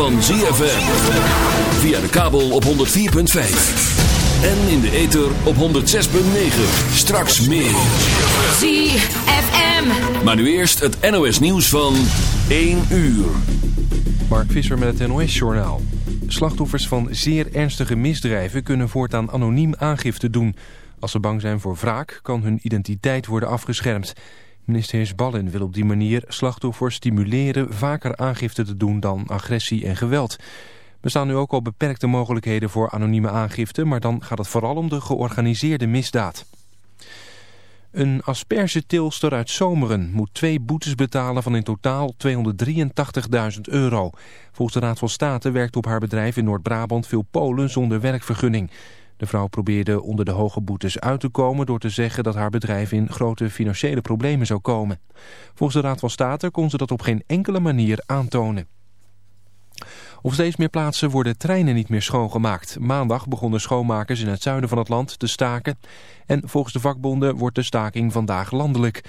van ZFM. Via de kabel op 104.5. En in de ether op 106.9. Straks meer. ZFM. Maar nu eerst het NOS nieuws van 1 uur. Mark Visser met het NOS Journaal. Slachtoffers van zeer ernstige misdrijven kunnen voortaan anoniem aangifte doen. Als ze bang zijn voor wraak kan hun identiteit worden afgeschermd. Minister Heersballen wil op die manier slachtoffers stimuleren vaker aangifte te doen dan agressie en geweld. Er bestaan nu ook al beperkte mogelijkheden voor anonieme aangifte, maar dan gaat het vooral om de georganiseerde misdaad. Een aspergetilster uit Zomeren moet twee boetes betalen van in totaal 283.000 euro. Volgens de Raad van State werkt op haar bedrijf in Noord-Brabant veel Polen zonder werkvergunning. De vrouw probeerde onder de hoge boetes uit te komen door te zeggen dat haar bedrijf in grote financiële problemen zou komen. Volgens de Raad van State kon ze dat op geen enkele manier aantonen. Op steeds meer plaatsen worden treinen niet meer schoongemaakt. Maandag begonnen schoonmakers in het zuiden van het land te staken. En volgens de vakbonden wordt de staking vandaag landelijk.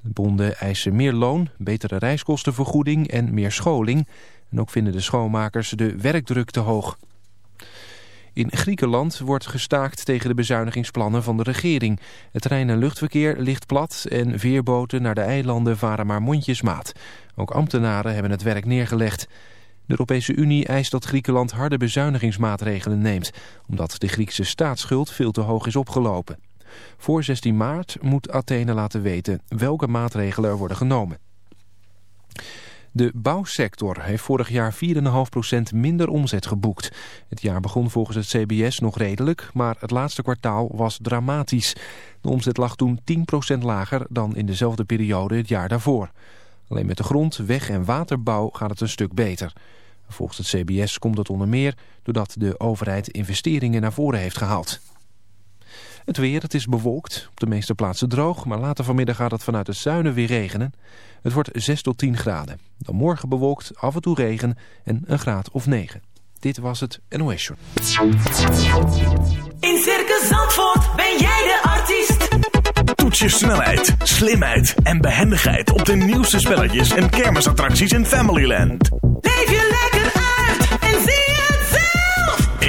De bonden eisen meer loon, betere reiskostenvergoeding en meer scholing. En ook vinden de schoonmakers de werkdruk te hoog. In Griekenland wordt gestaakt tegen de bezuinigingsplannen van de regering. Het trein- en luchtverkeer ligt plat en veerboten naar de eilanden varen maar mondjesmaat. Ook ambtenaren hebben het werk neergelegd. De Europese Unie eist dat Griekenland harde bezuinigingsmaatregelen neemt... omdat de Griekse staatsschuld veel te hoog is opgelopen. Voor 16 maart moet Athene laten weten welke maatregelen er worden genomen. De bouwsector heeft vorig jaar 4,5% minder omzet geboekt. Het jaar begon volgens het CBS nog redelijk, maar het laatste kwartaal was dramatisch. De omzet lag toen 10% lager dan in dezelfde periode het jaar daarvoor. Alleen met de grond, weg- en waterbouw gaat het een stuk beter. Volgens het CBS komt dat onder meer doordat de overheid investeringen naar voren heeft gehaald. Het weer, het is bewolkt, op de meeste plaatsen droog, maar later vanmiddag gaat het vanuit het zuiden weer regenen. Het wordt 6 tot 10 graden. Dan morgen bewolkt, af en toe regen en een graad of 9. Dit was het NOS Show. In Circus Zandvoort ben jij de artiest. Toets je snelheid, slimheid en behendigheid op de nieuwste spelletjes en kermisattracties in Familyland. Leef je lekker uit en zie.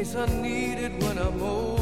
Case I need it when I'm older.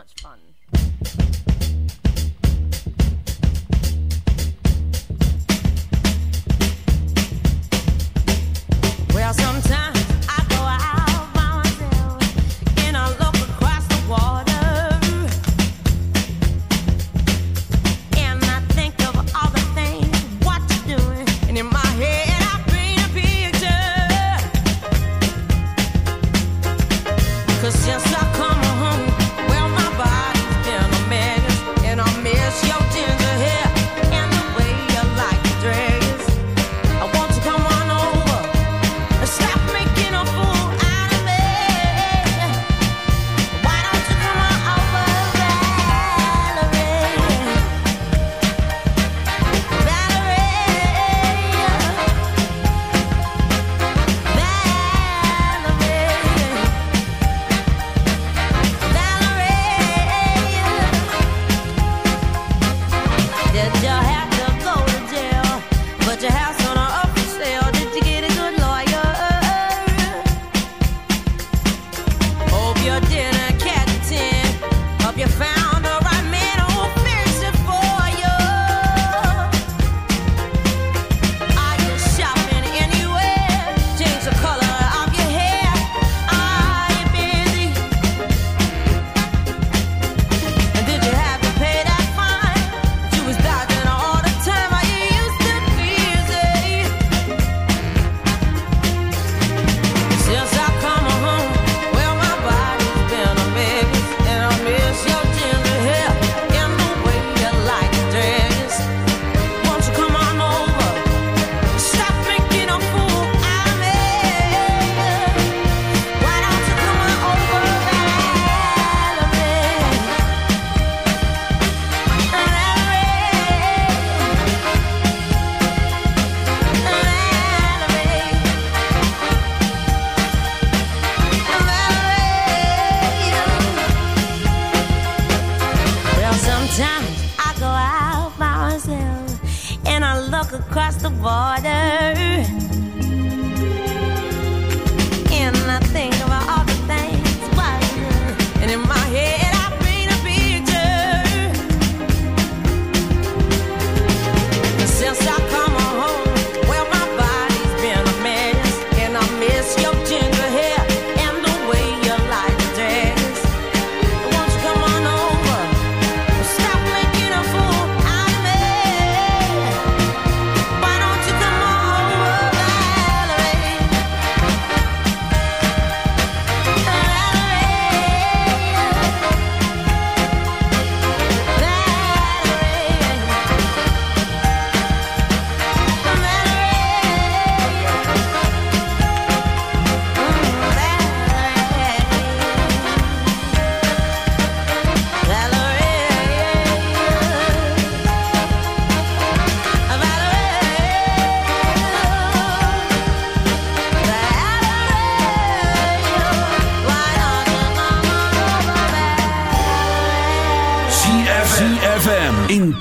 Much fun.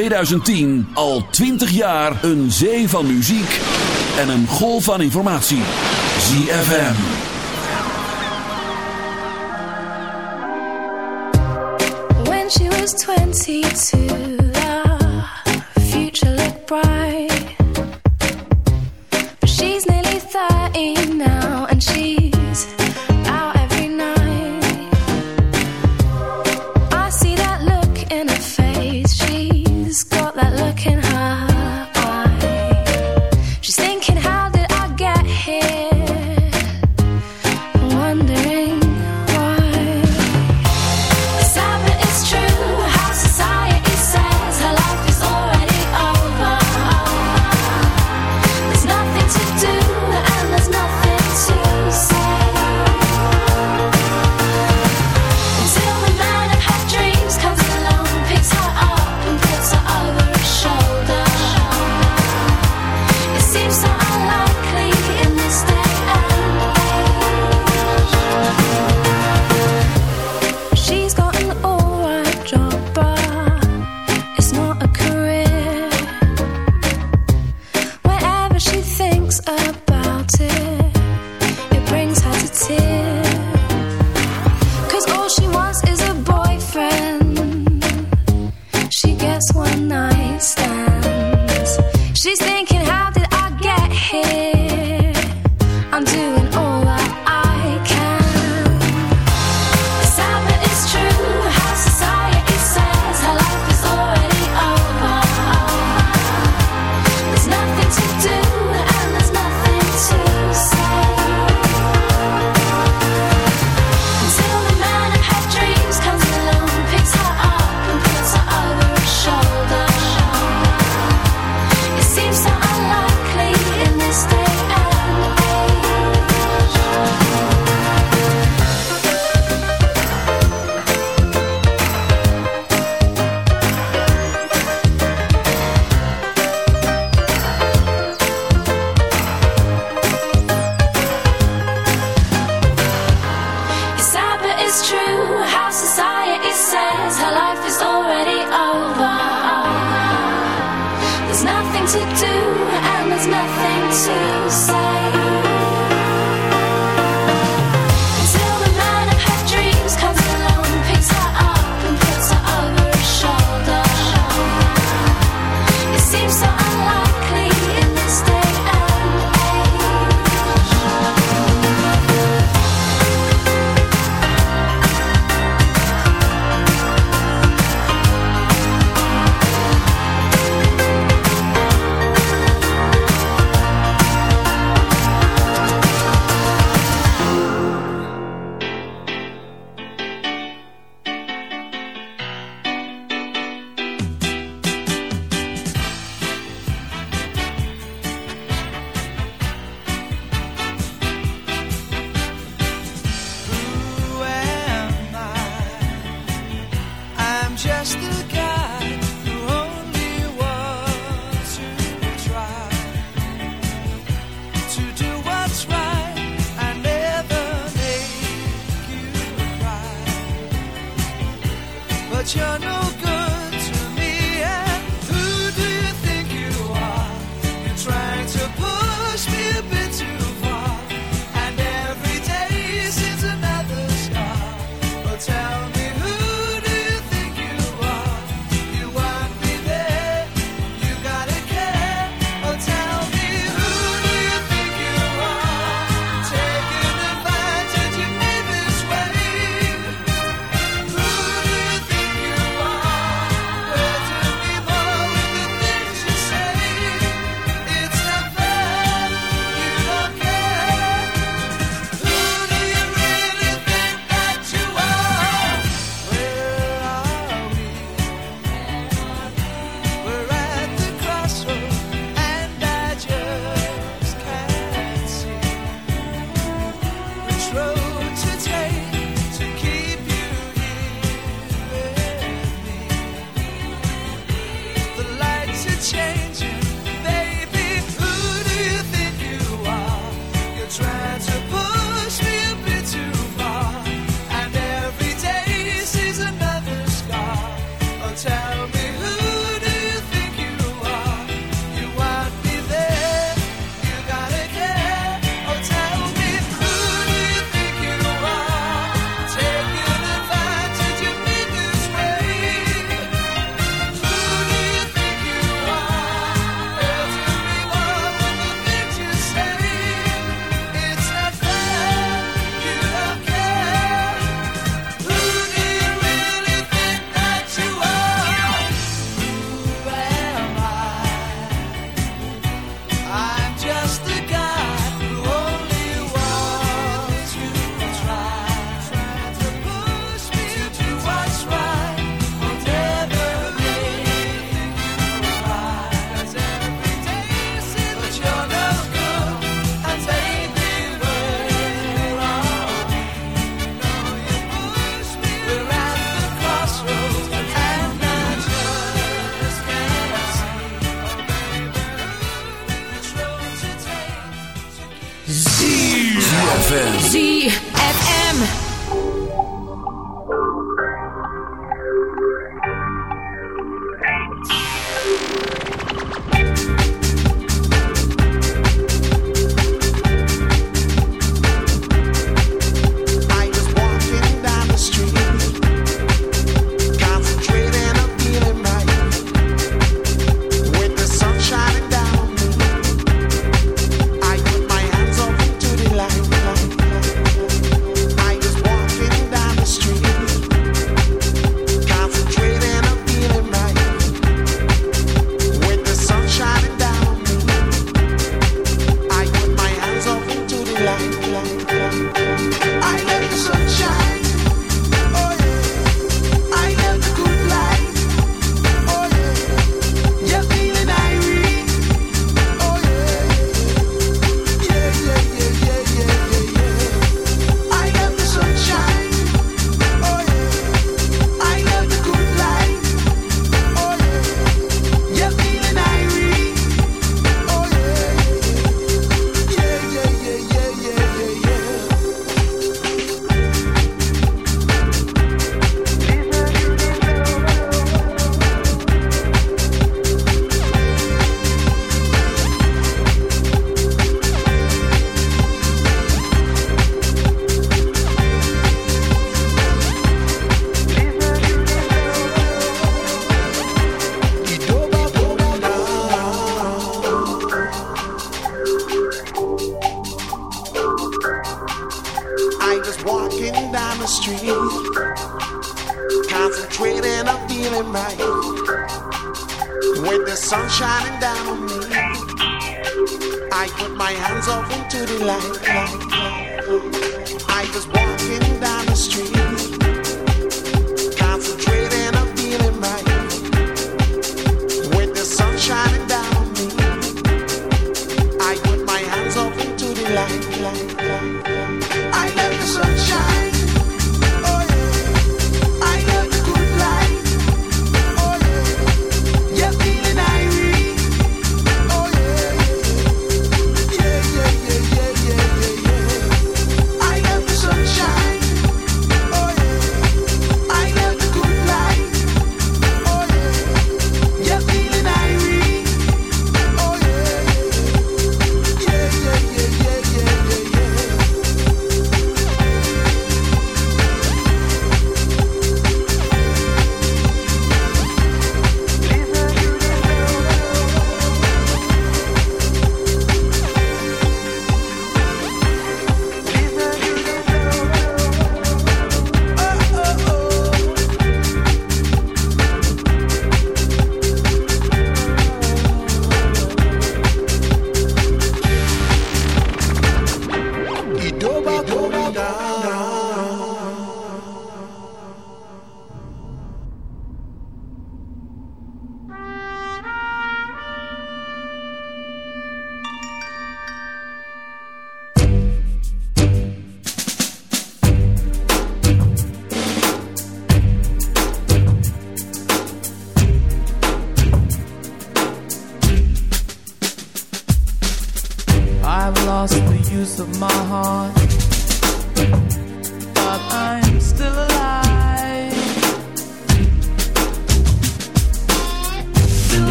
2010 al 20 jaar een zee van muziek en een golf van informatie. ZFM. When she was 22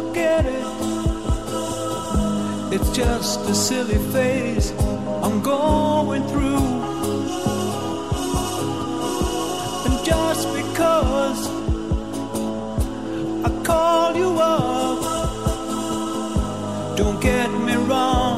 Forget it. It's just a silly phase I'm going through. And just because I call you up, don't get me wrong,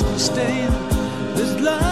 to stay. this love.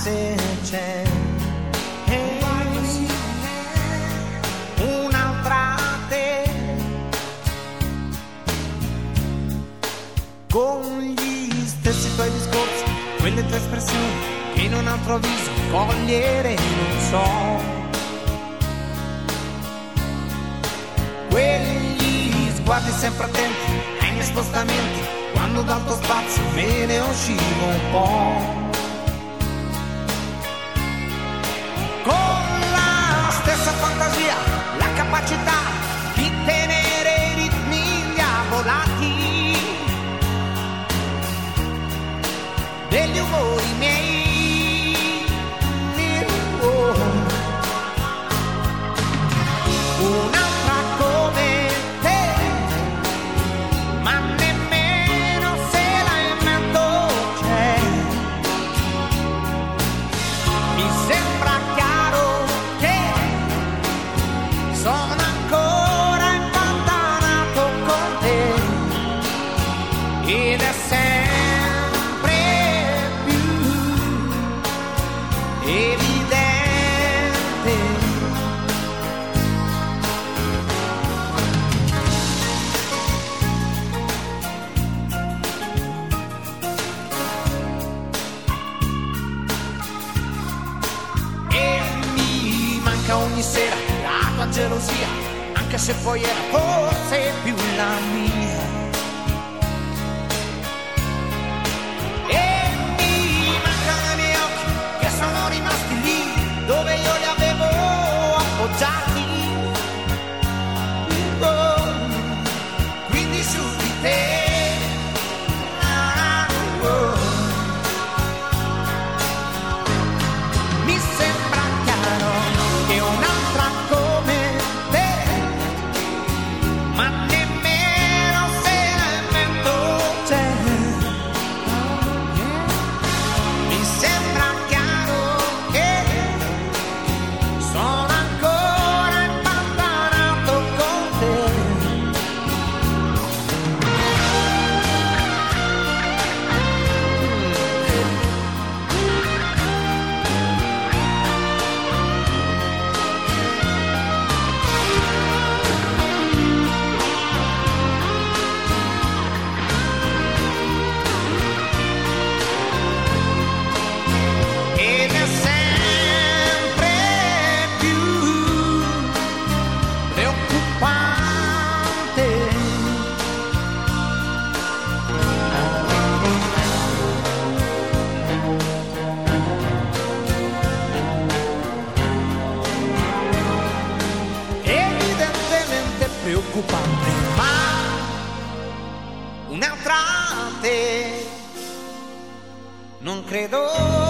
Se c'è. Eh, un'altra te. Con gli stessi tuoi discorsi quelle tue espressioni in un altro viso cogliere non so. Quegli sguardi sempre attenti ai spostamenti quando dal tuo spazio me ne uscivo un po' movimiento. for you. Non credo.